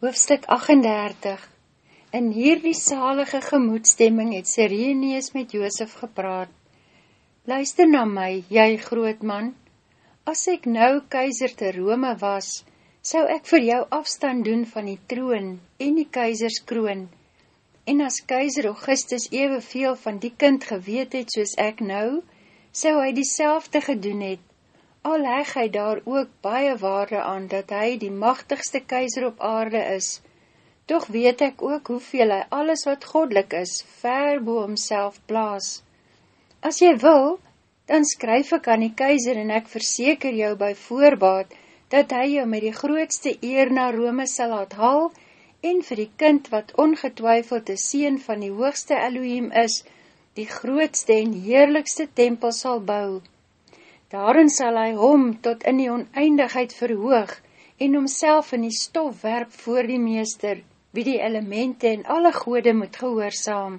Hoofstuk 38 In hierdie salige gemoedstemming het Sireneus met Joosef gepraat. Luister na my, jy groot man. As ek nou keizer te Rome was, sou ek vir jou afstand doen van die troon en die keizerskroon. En as keizer Augustus evenveel van die kind geweet het soos ek nou, sou hy die gedoen het. Al heg hy daar ook baie waarde aan, dat hy die machtigste keizer op aarde is. Toch weet ek ook hoeveel hy alles wat godlik is, ver bo homself plaas. As jy wil, dan skryf ek aan die keizer en ek verseker jou by voorbaad, dat hy jou met die grootste eer na Rome sal laat haal en vir die kind wat ongetwyfeld die seen van die hoogste Elohim is, die grootste en heerlikste tempel sal bouw. Daarin sal hy hom tot in die oneindigheid verhoog en homself in die stof werp voor die meester, wie die elemente en alle gode moet gehoorzaam.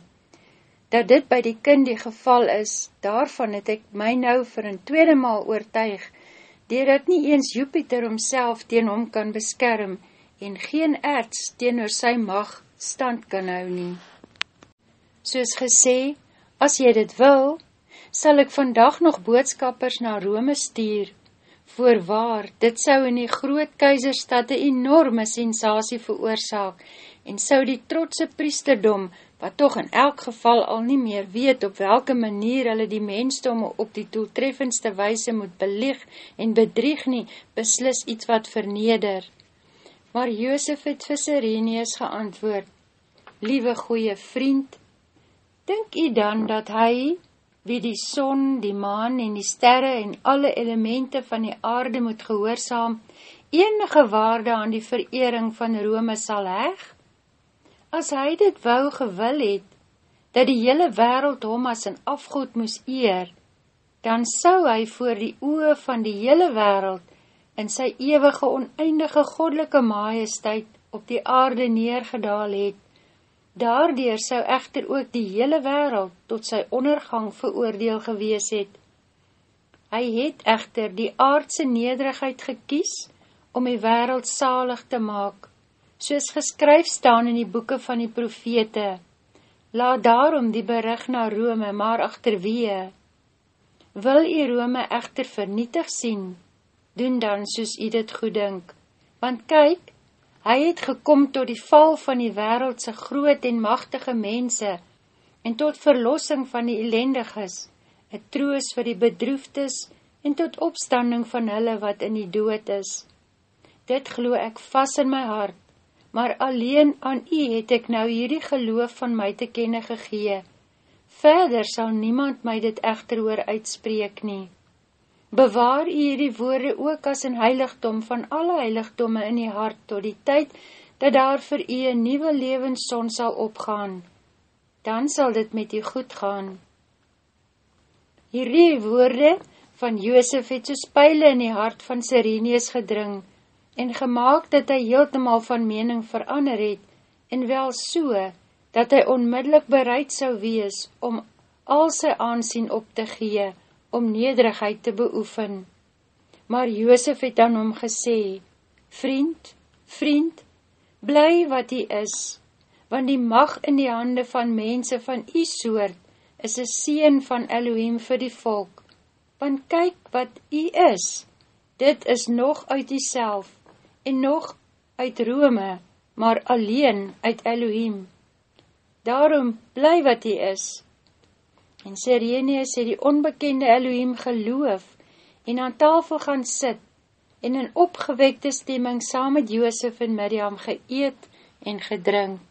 Dat dit by die kind die geval is, daarvan het ek my nou vir een tweede maal oortuig, dier dat nie eens Jupiter homself teen hom kan beskerm en geen erts teen oor sy mag stand kan hou nie. Soos gesê, as jy dit wil, sal ek vandag nog boodskappers na Rome stuur. Voorwaar, dit sou in die groot keizerstad een enorme sensatie veroorzaak en sou die trotse priesterdom, wat toch in elk geval al nie meer weet op welke manier hulle die mensdom op die toeltreffendste wijse moet belieg en bedrieg nie, beslis iets wat verneder. Maar Joosef het vir Sireneus geantwoord, Liewe goeie vriend, denk jy dan dat hy, wie die son, die maan en die sterre en alle elemente van die aarde moet gehoorzaam, enige waarde aan die verering van Rome sal heg? As hy dit wou gewil het, dat die hele wereld hom as een afgoed moes eer, dan sou hy voor die oe van die hele wereld in sy ewige oneindige goddelike majesteit op die aarde neergedaal het, Daardoor sou echter ook die hele wereld tot sy ondergang veroordeel gewees het. Hy het echter die aardse nederigheid gekies om die wereld salig te maak, soos geskryf staan in die boeken van die profete. Laat daarom die bericht na Rome maar achterwee. Wil die Rome echter vernietig sien, doen dan soos jy dit goed dink. Want kyk, Hy het gekom tot die val van die wereldse groot en machtige mense en tot verlossing van die elendiges, een troos vir die bedroefdes en tot opstanding van hulle wat in die dood is. Dit glo ek vas in my hart, maar alleen aan u het ek nou hierdie geloof van my te kenne gegee. Verder sal niemand my dit echter oor uitspreek nie. Bewaar u hierdie woorde ook as een heiligdom van alle heiligdomme in die hart tot die tyd, dat daar vir u een nieuwe levensson sal opgaan. Dan sal dit met u goed gaan. Hierdie woorde van Joosef het soos pijle in die hart van Sireneus gedring en gemaakt dat hy heeltemaal van mening verander het en wel so, dat hy onmiddellik bereid sou wees om al sy aansien op te gee, om nederigheid te beoefen. Maar Joosef het dan om gesê, Vriend, vriend, bly wat hy is, want die mag in die hande van mense van die soort is een sien van Elohim vir die volk. Want kyk wat hy is, dit is nog uit die self, en nog uit Rome, maar alleen uit Elohim. Daarom bly wat hy is, En Sireneus het die onbekende Elohim geloof en aan tafel gaan sit en in opgewekte stemming saam met Joosef en Miriam geëet en gedrink.